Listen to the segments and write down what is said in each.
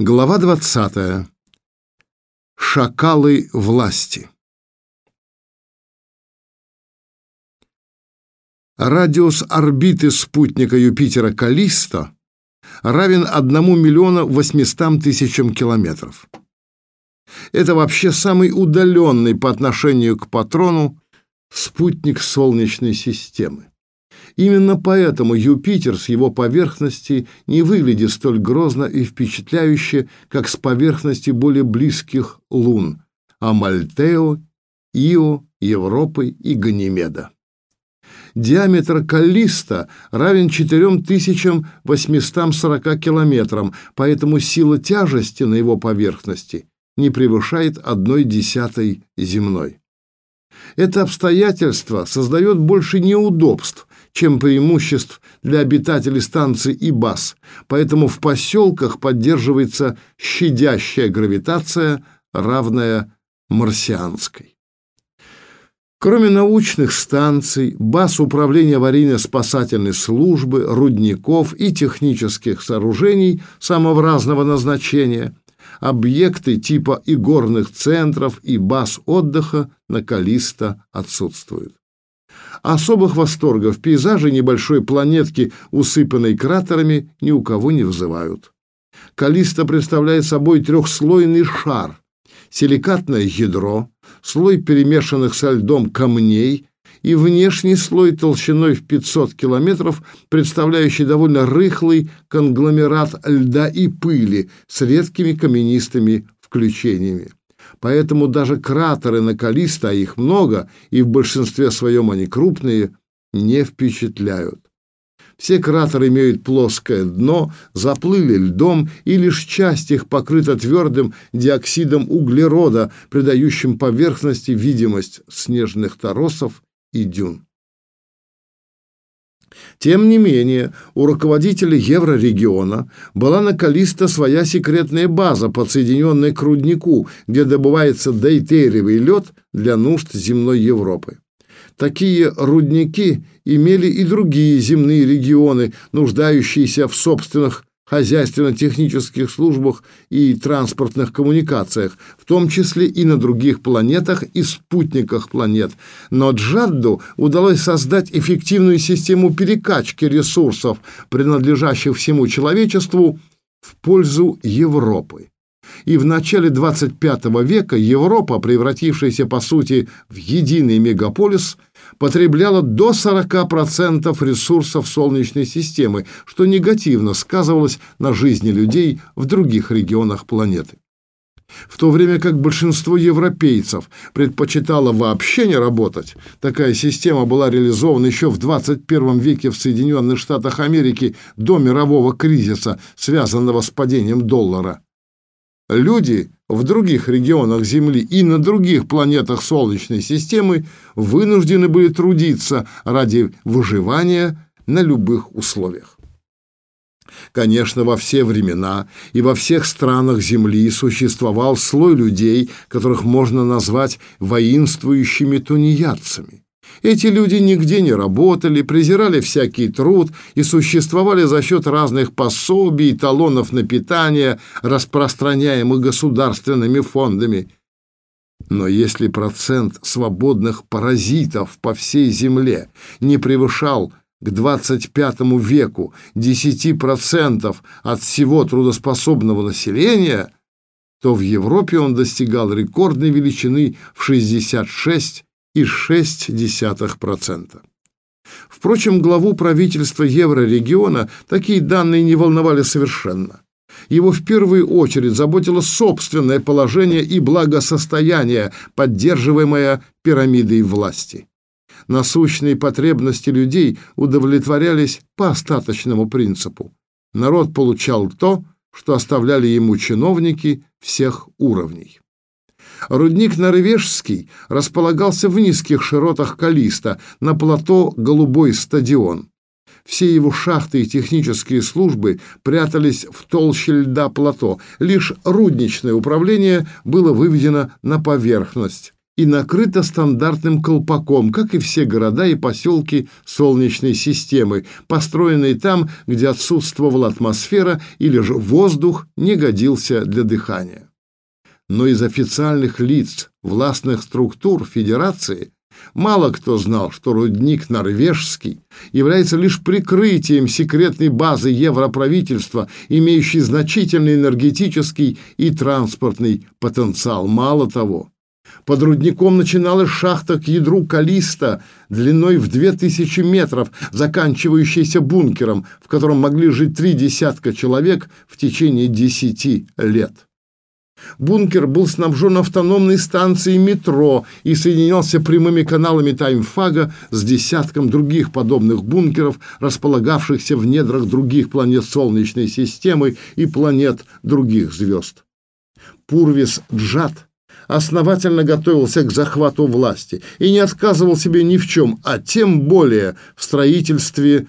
Глава 20. Шакалы власти. Радиус орбиты спутника Юпитера Каллисто равен 1 миллиону 800 тысячам километров. Это вообще самый удаленный по отношению к патрону спутник Солнечной системы. Именно поэтому Юпитер с его поверхности не выглядит столь грозно и впечатляюще, как с поверхности более близких лун – Амальтео, Ио, Европы и Ганимеда. Диаметр Каллиста равен 4840 километрам, поэтому сила тяжести на его поверхности не превышает одной десятой земной. Это обстоятельство создает больше неудобств, чем преимуществ для обитателей станции и баз, поэтому в поселках поддерживается щадящая гравитация, равная марсианской. Кроме научных станций, баз управления аварийно-спасательной службы, рудников и технических сооружений самого разного назначения, объекты типа и горных центров, и баз отдыха на Калиста отсутствуют. Особых восторгов пейзажи небольшой планетки, усыпанной кратерами, ни у кого не вызывают. Калиста представляет собой трехслойный шар, силикатное ядро, слой перемешанных со льдом камней и внешний слой толщиной в 500 километров, представляющий довольно рыхлый конгломерат льда и пыли с редкими каменистыми включениями. Поэтому даже кратеры на Калиста, а их много, и в большинстве своем они крупные, не впечатляют. Все кратеры имеют плоское дно, заплыли льдом, и лишь часть их покрыта твердым диоксидом углерода, придающим поверхности видимость снежных торосов и дюн. Тем не менее, у руководителя еврорегиона была на Калисто своя секретная база, подсоединенная к руднику, где добывается дейтериевый лед для нужд земной Европы. Такие рудники имели и другие земные регионы, нуждающиеся в собственных хозяйственно-технических службах и транспортных коммуникациях, в том числе и на других планетах и спутниках планет. Но Джадду удалось создать эффективную систему перекачки ресурсов, принадлежащих всему человечеству, в пользу Европы. И в начале 25 века Европа, превратившаяся по сути в единый мегаполис, потребляла до 40% ресурсов Солнечной системы, что негативно сказывалось на жизни людей в других регионах планеты. В то время как большинство европейцев предпочитало вообще не работать, такая система была реализована еще в 21 веке в Соединенных Штатах Америки до мирового кризиса, связанного с падением доллара. Люди в других регионах Земли и на других планетах Солнечной системы вынуждены были трудиться ради выживания на любых условиях. Конечно, во все времена и во всех странах Земли существовал слой людей, которых можно назвать воинствующими тунеядцами. Эти люди нигде не работали, презирали всякий труд и существовали за счет разных пособий, талонов на питание, распространяемых государственными фондами. Но если процент свободных паразитов по всей Земле не превышал к 25 веку 10% от всего трудоспособного населения, то в Европе он достигал рекордной величины в 66 0,6%. Впрочем, главу правительства еврорегиона такие данные не волновали совершенно. Его в первую очередь заботило собственное положение и благосостояние, поддерживаемое пирамидой власти. Насущные потребности людей удовлетворялись по остаточному принципу. Народ получал то, что оставляли ему чиновники всех уровней. Рудник Норвежский располагался в низких широтах Калиста, на плато Голубой стадион. Все его шахты и технические службы прятались в толще льда плато. Лишь рудничное управление было выведено на поверхность и накрыто стандартным колпаком, как и все города и поселки Солнечной системы, построенные там, где отсутствовала атмосфера или же воздух не годился для дыхания. Но из официальных лиц властных структур Федерации Мало кто знал, что рудник норвежский является лишь прикрытием секретной базы европравительства, имеющей значительный энергетический и транспортный потенциал. Мало того, под рудником начиналась шахта к ядру Калиста длиной в 2000 метров, заканчивающаяся бункером, в котором могли жить три десятка человек в течение десяти лет. Бункер был снабжен автономной станцией метро и соединялся прямыми каналами Таймфага с десятком других подобных бункеров, располагавшихся в недрах других планет Солнечной системы и планет других звезд. Пурвис Джад основательно готовился к захвату власти и не отказывал себе ни в чем, а тем более в строительстве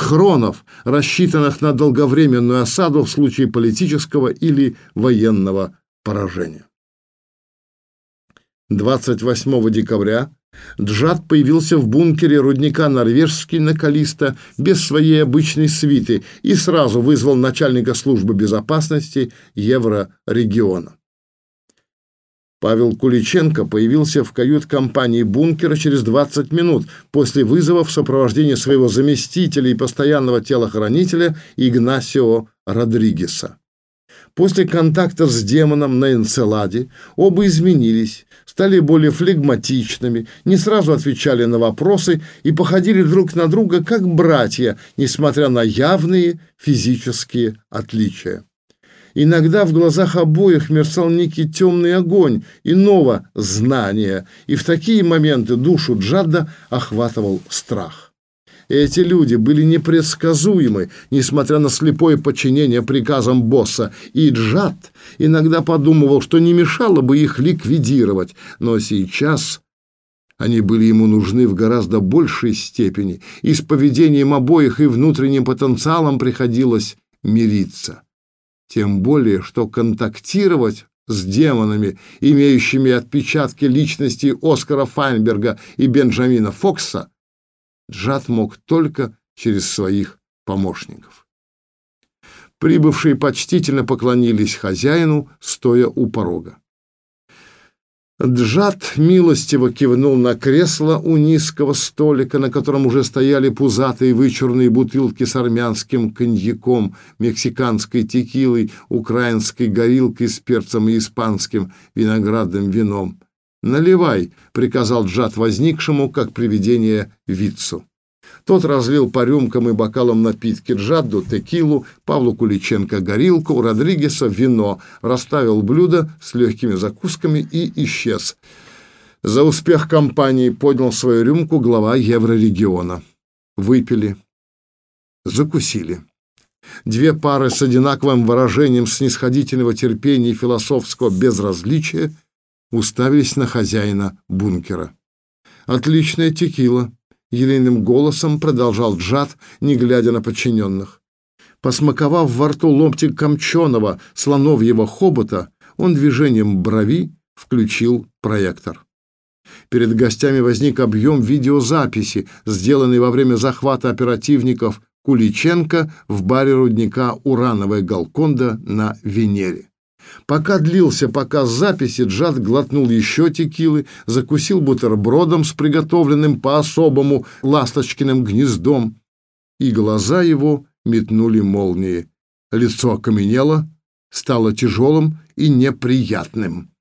схронов, рассчитанных на долговременную осаду в случае политического или военного поражения. 28 декабря Джад появился в бункере рудника Норвежский на Калиста без своей обычной свиты и сразу вызвал начальника службы безопасности Еврорегиона. Павел Куличенко появился в кают-компании бункера через 20 минут после вызова в сопровождении своего заместителя и постоянного телохранителя Игнасио Родригеса. После контакта с демоном на Энцеладе оба изменились, стали более флегматичными, не сразу отвечали на вопросы и походили друг на друга как братья, несмотря на явные физические отличия. Иногда в глазах обоих мерцал некий темный огонь иного знания, и в такие моменты душу Джадда охватывал страх. Эти люди были непредсказуемы, несмотря на слепое подчинение приказам босса, и Джад иногда подумывал, что не мешало бы их ликвидировать, но сейчас они были ему нужны в гораздо большей степени, и с поведением обоих и внутренним потенциалом приходилось мириться. Тем более, что контактировать с демонами, имеющими отпечатки личности Оскара Файнберга и Бенджамина Фокса, Джад мог только через своих помощников. Прибывшие почтительно поклонились хозяину, стоя у порога. Джад милостиво кивнул на кресло у низкого столика, на котором уже стояли пузатые вычурные бутылки с армянским коньяком, мексиканской текилой, украинской горилкой с перцем и испанским виноградным вином. «Наливай», — приказал Джад возникшему, как привидение Вицу. Тот разлил по рюмкам и бокалам напитки Джадду, текилу, Павлу Куличенко горилку, Родригеса вино, расставил блюдо с легкими закусками и исчез. За успех компании поднял свою рюмку глава Еврорегиона. Выпили, закусили. Две пары с одинаковым выражением снисходительного терпения и философского безразличия уставились на хозяина бункера. «Отличная текила», Елейным голосом продолжал Джад, не глядя на подчиненных. Посмаковав во рту ломтик камченого слоновьего хобота, он движением брови включил проектор. Перед гостями возник объем видеозаписи, сделанный во время захвата оперативников Куличенко в баре рудника «Урановая Галконда» на Венере. Пока длился показ записи, Джад глотнул еще текилы, закусил бутербродом с приготовленным по-особому ласточкиным гнездом, и глаза его метнули молнии. Лицо окаменело, стало тяжелым и неприятным.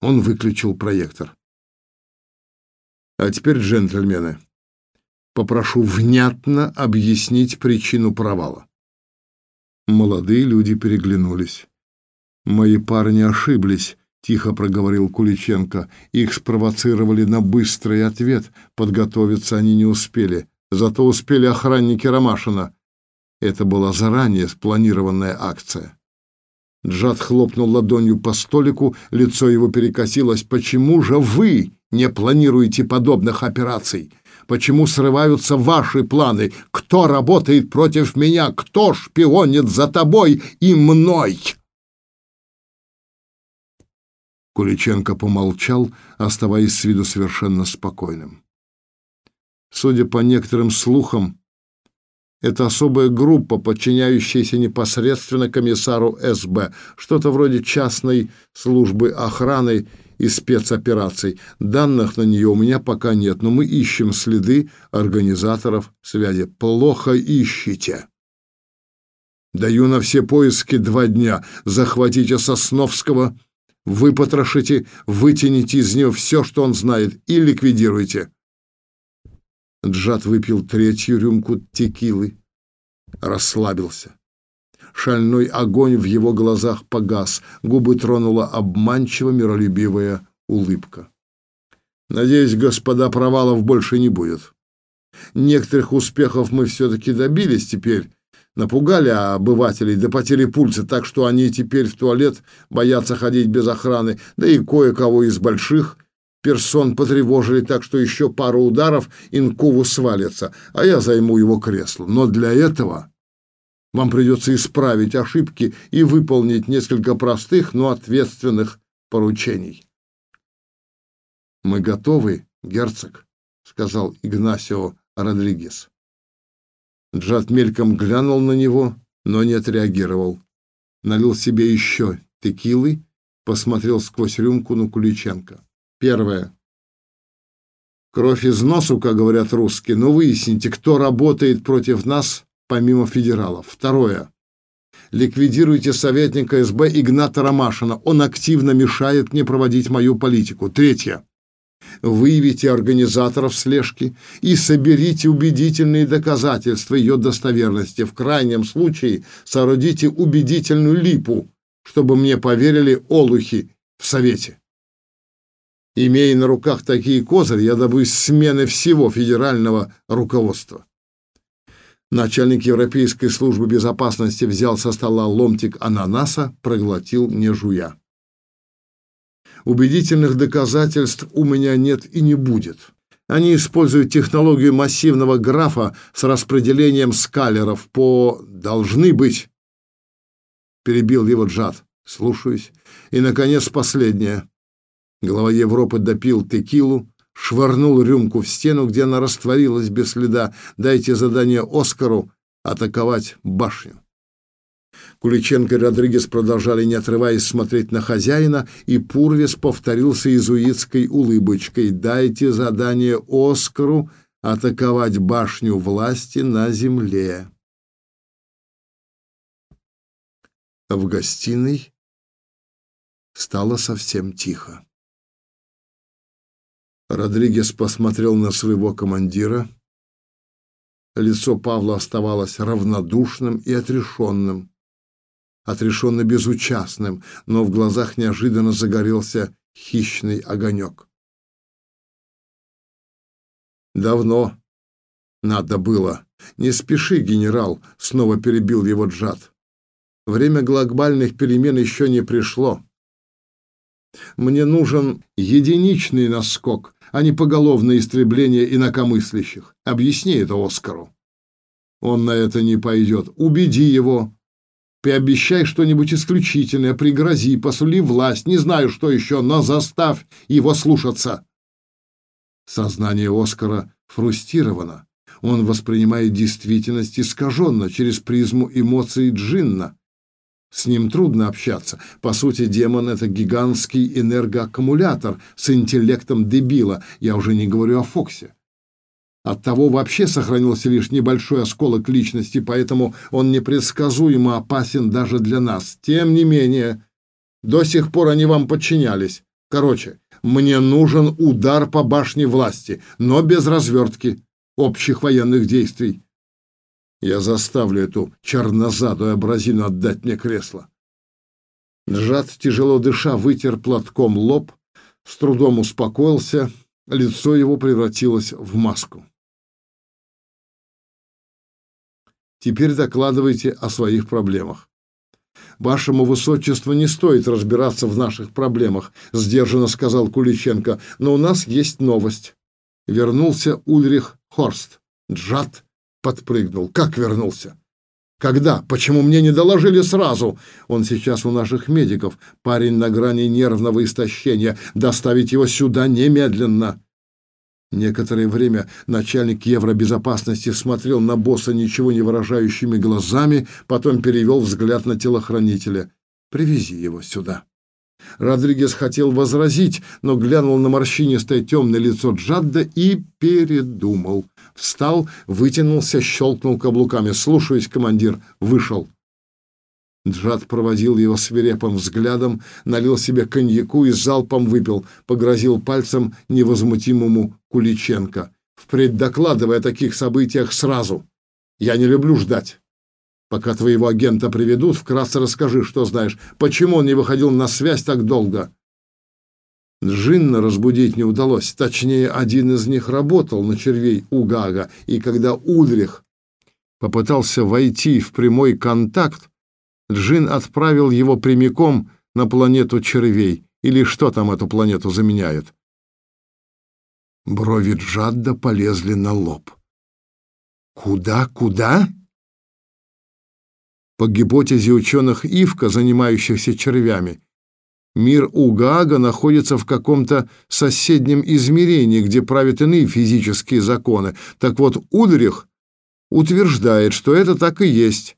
Он выключил проектор. А теперь, джентльмены, попрошу внятно объяснить причину провала. Молодые люди переглянулись. «Мои парни ошиблись», — тихо проговорил Куличенко. «Их спровоцировали на быстрый ответ. Подготовиться они не успели. Зато успели охранники Ромашина. Это была заранее спланированная акция». Джад хлопнул ладонью по столику, лицо его перекосилось. «Почему же вы не планируете подобных операций? Почему срываются ваши планы? Кто работает против меня? Кто шпионит за тобой и мной?» Куличенко помолчал, оставаясь с виду совершенно спокойным. Судя по некоторым слухам, это особая группа, подчиняющаяся непосредственно комиссару СБ, что-то вроде частной службы охраны и спецопераций. Данных на нее у меня пока нет, но мы ищем следы организаторов связи. Плохо ищите. Даю на все поиски два дня. Захватите Сосновского, выпотрошите, вытяните из него все, что он знает, и ликвидируйте. Джад выпил третью рюмку текилы, расслабился. Шальной огонь в его глазах погас, губы тронула обманчиво миролюбивая улыбка. Надеюсь, господа, провалов больше не будет. Некоторых успехов мы все-таки добились теперь, напугали обывателей до потери пульса, так что они теперь в туалет боятся ходить без охраны, да и кое-кого из больших персон потревожили так, что еще пару ударов Инкову свалится, а я займу его кресло. Но для этого вам придется исправить ошибки и выполнить несколько простых, но ответственных поручений. «Мы готовы, герцог», — сказал Игнасио Родригес. Джад мельком глянул на него, но не отреагировал. Налил себе еще текилы, посмотрел сквозь рюмку на Куличенко. Первое. Кровь из носу, как говорят русские, но выясните, кто работает против нас, помимо федералов. Второе. Ликвидируйте советника СБ Игната Ромашина. Он активно мешает мне проводить мою политику. Третье. Выявите организаторов слежки и соберите убедительные доказательства ее достоверности. В крайнем случае соорудите убедительную липу, чтобы мне поверили олухи в Совете. Имея на руках такие козыри, я добусь смены всего федерального руководства. Начальник Европейской службы безопасности взял со стола ломтик ананаса, проглотил, не жуя. Убедительных доказательств у меня нет и не будет. Они используют технологию массивного графа с распределением скалеров по «должны быть». Перебил его Джад. Слушаюсь. И, наконец, последнее. Глава Европы допил текилу, швырнул рюмку в стену, где она растворилась без следа. Дайте задание Оскару атаковать башню. Куличенко и Родригес продолжали, не отрываясь, смотреть на хозяина, и Пурвис повторился иезуитской улыбочкой. «Дайте задание Оскару атаковать башню власти на земле». В гостиной стало совсем тихо. Родригес посмотрел на своего командира. Лицо Павла оставалось равнодушным и отрешенным, отрешенно безучастным, но в глазах неожиданно загорелся хищный огонек. «Давно надо было. Не спеши, генерал», — снова перебил его Джад. «Время глобальных перемен еще не пришло. Мне нужен единичный наскок, а не поголовное истребление инакомыслящих. Объясни это Оскару. Он на это не пойдет. Убеди его. Пообещай что-нибудь исключительное, пригрози, посули власть, не знаю, что еще, но заставь его слушаться. Сознание Оскара фрустировано. Он воспринимает действительность искаженно, через призму эмоций джинна. С ним трудно общаться. По сути, демон — это гигантский энергоаккумулятор с интеллектом дебила. Я уже не говорю о Фоксе. Оттого вообще сохранился лишь небольшой осколок личности, поэтому он непредсказуемо опасен даже для нас. Тем не менее, до сих пор они вам подчинялись. Короче, мне нужен удар по башне власти, но без развертки общих военных действий. Я заставлю эту чернозадую абразину отдать мне кресло. Джад, тяжело дыша, вытер платком лоб, с трудом успокоился, лицо его превратилось в маску. Теперь докладывайте о своих проблемах. Вашему высочеству не стоит разбираться в наших проблемах, сдержанно сказал Куличенко, но у нас есть новость. Вернулся Ульрих Хорст. Джад подпрыгнул. Как вернулся? Когда? Почему мне не доложили сразу? Он сейчас у наших медиков. Парень на грани нервного истощения. Доставить его сюда немедленно. Некоторое время начальник Евробезопасности смотрел на босса ничего не выражающими глазами, потом перевел взгляд на телохранителя. «Привези его сюда». Родригес хотел возразить, но глянул на морщинистое темное лицо Джадда и передумал. Встал, вытянулся, щелкнул каблуками. «Слушаюсь, командир». Вышел. Джад проводил его свирепым взглядом, налил себе коньяку и залпом выпил, погрозил пальцем невозмутимому Куличенко. «Впредь докладывай о таких событиях сразу. Я не люблю ждать. Пока твоего агента приведут, вкратце расскажи, что знаешь, почему он не выходил на связь так долго». Джинна разбудить не удалось. Точнее, один из них работал на червей у Гага, и когда Удрих попытался войти в прямой контакт, Джин отправил его прямиком на планету червей, или что там эту планету заменяет. Брови Джадда полезли на лоб. «Куда, куда?» По гипотезе ученых Ивка, занимающихся червями, мир Угага находится в каком-то соседнем измерении, где правят иные физические законы. Так вот, Удрих утверждает, что это так и есть.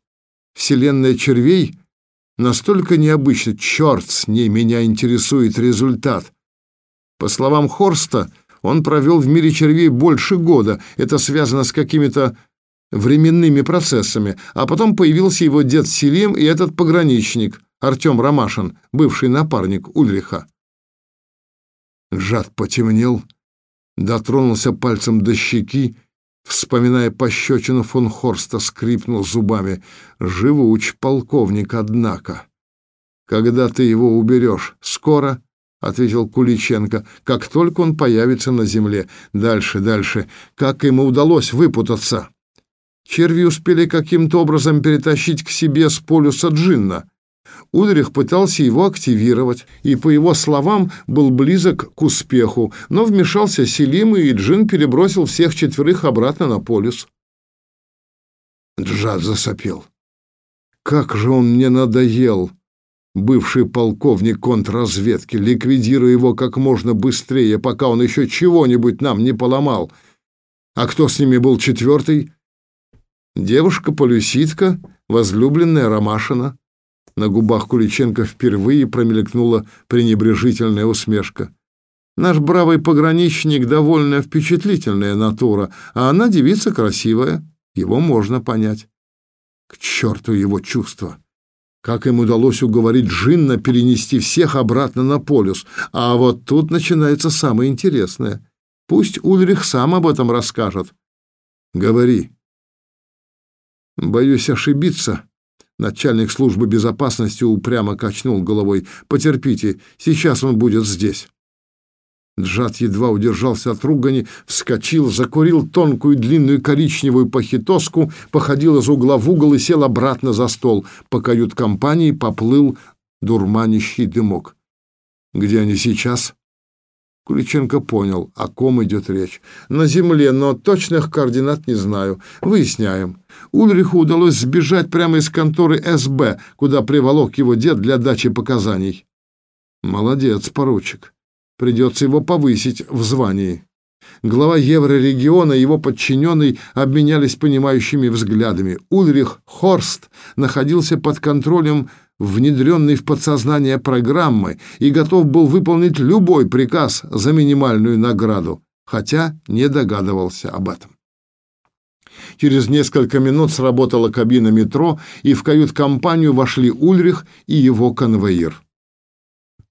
Вселенная червей настолько необычна, черт с ней, меня интересует результат. По словам Хорста, он провел в мире червей больше года. Это связано с какими-то временными процессами. А потом появился его дед Селим и этот пограничник, Артем Ромашин, бывший напарник Ульриха. Жад потемнел, дотронулся пальцем до щеки Вспоминая пощечину фон Хорста, скрипнул зубами. «Живуч, полковник, однако!» «Когда ты его уберешь? Скоро?» — ответил Куличенко. «Как только он появится на земле. Дальше, дальше. Как ему удалось выпутаться?» Черви успели каким-то образом перетащить к себе с полюса Джинна. Ульрих пытался его активировать, и, по его словам, был близок к успеху, но вмешался Селим, и Джин перебросил всех четверых обратно на полюс. Джад засопел. «Как же он мне надоел!» Бывший полковник контрразведки, ликвидируя его как можно быстрее, пока он еще чего-нибудь нам не поломал. А кто с ними был четвертый? Девушка-полюситка, возлюбленная Ромашина. На губах Куличенко впервые промелькнула пренебрежительная усмешка. Наш бравый пограничник довольно впечатлительная натура, а она девица красивая, его можно понять. К черту его чувства! Как им удалось уговорить Джинна перенести всех обратно на полюс? А вот тут начинается самое интересное. Пусть Ульрих сам об этом расскажет. Говори. Боюсь ошибиться, Начальник службы безопасности упрямо качнул головой. «Потерпите, сейчас он будет здесь». Джад едва удержался от ругани, вскочил, закурил тонкую длинную коричневую похитоску, походил из угла в угол и сел обратно за стол. По кают-компании поплыл дурманящий дымок. «Где они сейчас?» Куличенко понял, о ком идет речь. На земле, но точных координат не знаю. Выясняем. Ульриху удалось сбежать прямо из конторы СБ, куда приволок его дед для дачи показаний. Молодец, поручик. Придется его повысить в звании. Глава Еврорегиона и его подчиненный обменялись понимающими взглядами. Ульрих Хорст находился под контролем внедренной в подсознание программы и готов был выполнить любой приказ за минимальную награду, хотя не догадывался об этом. Через несколько минут сработала кабина метро, и в кают-компанию вошли Ульрих и его конвоир.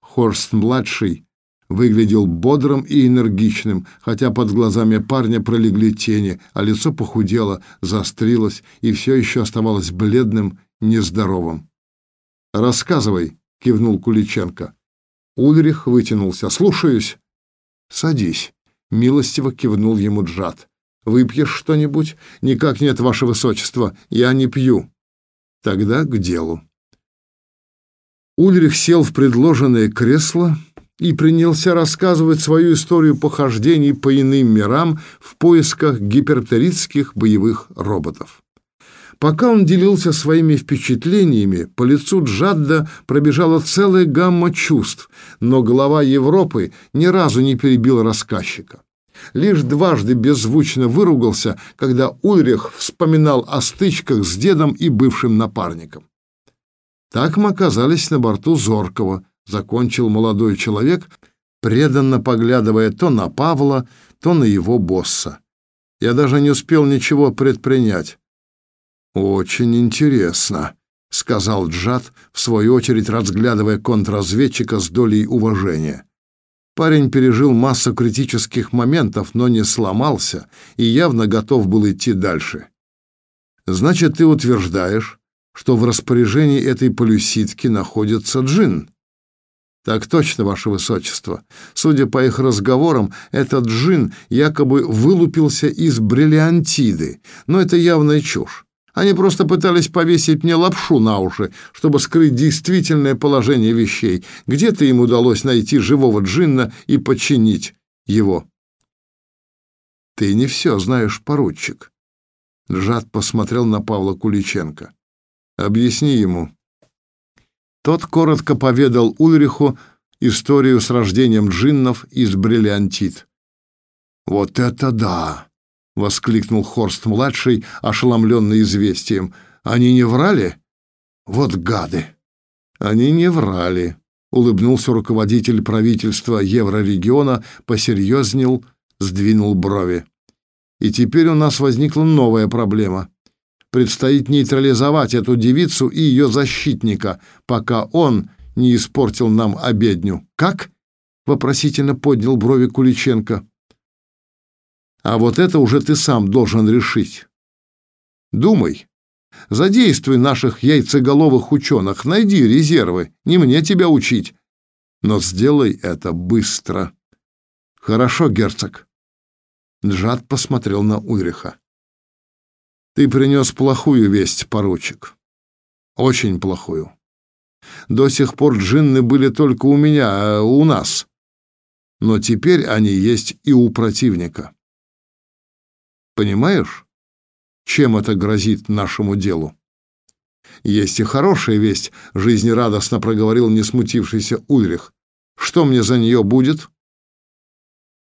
Хорст-младший выглядел бодрым и энергичным, хотя под глазами парня пролегли тени, а лицо похудело, заострилось и все еще оставалось бледным, нездоровым. «Рассказывай», — кивнул Куличенко. Ульрих вытянулся. «Слушаюсь». «Садись», — милостиво кивнул ему Джад. «Выпьешь что-нибудь?» «Никак нет, ваше высочество, я не пью». «Тогда к делу». Ульрих сел в предложенное кресло и принялся рассказывать свою историю похождений по иным мирам в поисках гипертеритских боевых роботов. Пока он делился своими впечатлениями, по лицу Джадда пробежала целая гамма чувств, но глава Европы ни разу не перебил рассказчика. Лишь дважды беззвучно выругался, когда Ульрих вспоминал о стычках с дедом и бывшим напарником. Так мы оказались на борту Зоркова, закончил молодой человек, преданно поглядывая то на Павла, то на его босса. Я даже не успел ничего предпринять. «Очень интересно», — сказал Джад, в свою очередь разглядывая контрразведчика с долей уважения. Парень пережил массу критических моментов, но не сломался и явно готов был идти дальше. «Значит, ты утверждаешь, что в распоряжении этой полюситки находится джин?» «Так точно, ваше высочество. Судя по их разговорам, этот джин якобы вылупился из бриллиантиды, но это явная чушь. Они просто пытались повесить мне лапшу на уши, чтобы скрыть действительное положение вещей. Где-то им удалось найти живого джинна и подчинить его. Ты не все знаешь, поручик. Жад посмотрел на Павла Куличенко. Объясни ему. Тот коротко поведал Ульриху историю с рождением джиннов из бриллиантит. Вот это да! — воскликнул Хорст-младший, ошеломленный известием. «Они не врали?» «Вот гады!» «Они не врали», — улыбнулся руководитель правительства Еврорегиона, посерьезнел, сдвинул брови. «И теперь у нас возникла новая проблема. Предстоит нейтрализовать эту девицу и ее защитника, пока он не испортил нам обедню. Как?» — вопросительно поднял брови Куличенко. А вот это уже ты сам должен решить. Думай. Задействуй наших яйцеголовых ученых, найди резервы, не мне тебя учить. Но сделай это быстро. Хорошо, герцог. Джад посмотрел на Ульриха. Ты принес плохую весть, поручик. Очень плохую. До сих пор джинны были только у меня, а у нас. Но теперь они есть и у противника. Понимаешь, чем это грозит нашему делу? Есть и хорошая весть, жизнерадостно проговорил не смутившийся Ульрих. Что мне за нее будет?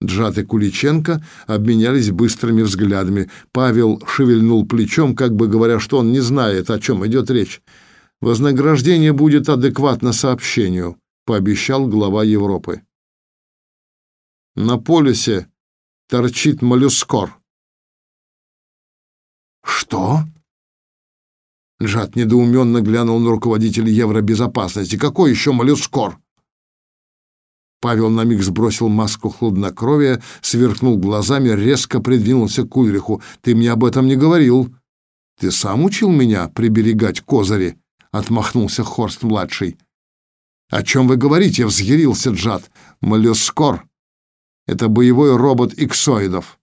Джат и Куличенко обменялись быстрыми взглядами. Павел шевельнул плечом, как бы говоря, что он не знает, о чем идет речь. Вознаграждение будет адекватно сообщению, пообещал глава Европы. На полюсе торчит моллюскор. «Что?» Джад недоуменно глянул на руководителя Евробезопасности. «Какой еще моллюскор?» Павел на миг сбросил маску хладнокровия, сверкнул глазами, резко придвинулся к Ульриху. «Ты мне об этом не говорил». «Ты сам учил меня приберегать козыри?» — отмахнулся Хорст-младший. «О чем вы говорите?» — взъярился Джад. «Моллюскор — это боевой робот иксоидов.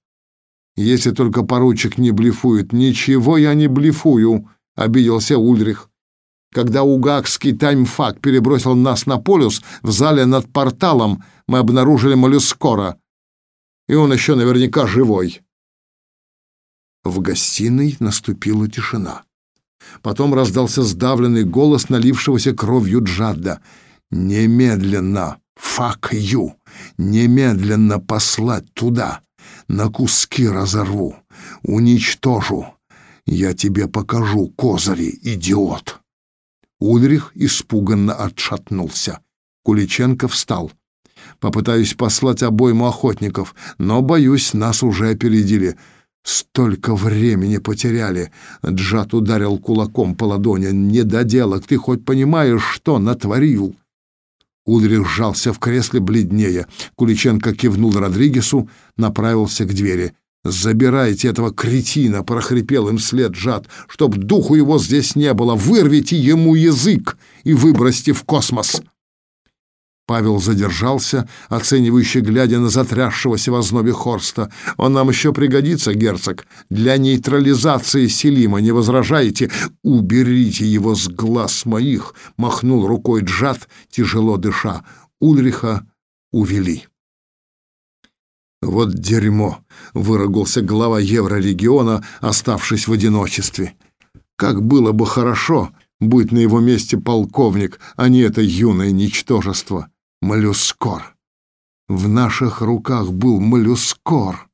Если только поручик не блефует. Ничего я не блефую, обиделся Ульрих. Когда угакский таймфак перебросил нас на полюс, в зале над порталом мы обнаружили моллюскора. И он еще наверняка живой. В гостиной наступила тишина. Потом раздался сдавленный голос налившегося кровью Джадда. «Немедленно, фак ю! Немедленно послать туда!» На куски разорву, уничтожу. Я тебе покажу козыри, идиот!» Ульрих испуганно отшатнулся. Куличенко встал. «Попытаюсь послать обойму охотников, но, боюсь, нас уже опередили. Столько времени потеряли!» Джат ударил кулаком по ладони. «Недоделок, ты хоть понимаешь, что натворил?» Ульрих сжался в кресле бледнее. Куличенко кивнул Родригесу, направился к двери. «Забирайте этого кретина!» — прохрипел им вслед Жад. «Чтоб духу его здесь не было! Вырвите ему язык и выбросьте в космос!» Павел задержался, оценивающе глядя на затрясшегося в ознобе Хорста. «Он нам еще пригодится, герцог, для нейтрализации Селима, не возражаете? Уберите его с глаз моих!» — махнул рукой Джад, тяжело дыша. Ульриха увели. «Вот дерьмо!» — выругался глава Еврорегиона, оставшись в одиночестве. Как было бы хорошо, будь на его месте полковник, а не это юное ничтожество. Моллюскор. В наших руках был моллюскор.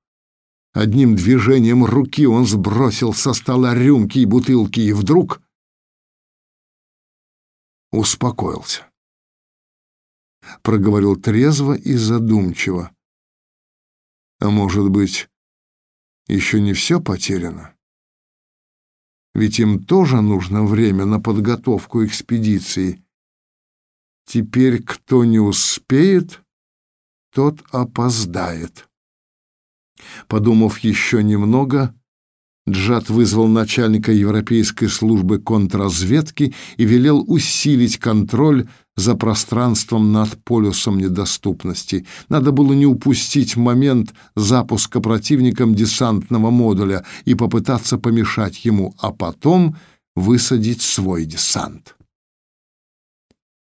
Одним движением руки он сбросил со стола рюмки и бутылки, и вдруг успокоился. Проговорил трезво и задумчиво. А может быть, еще не все потеряно? Ведь им тоже нужно время на подготовку экспедиции. Теперь кто не успеет, тот опоздает. Подумав еще немного, Джад вызвал начальника Европейской службы контрразведки и велел усилить контроль за пространством над полюсом недоступности. Надо было не упустить момент запуска противником десантного модуля и попытаться помешать ему, а потом высадить свой десант.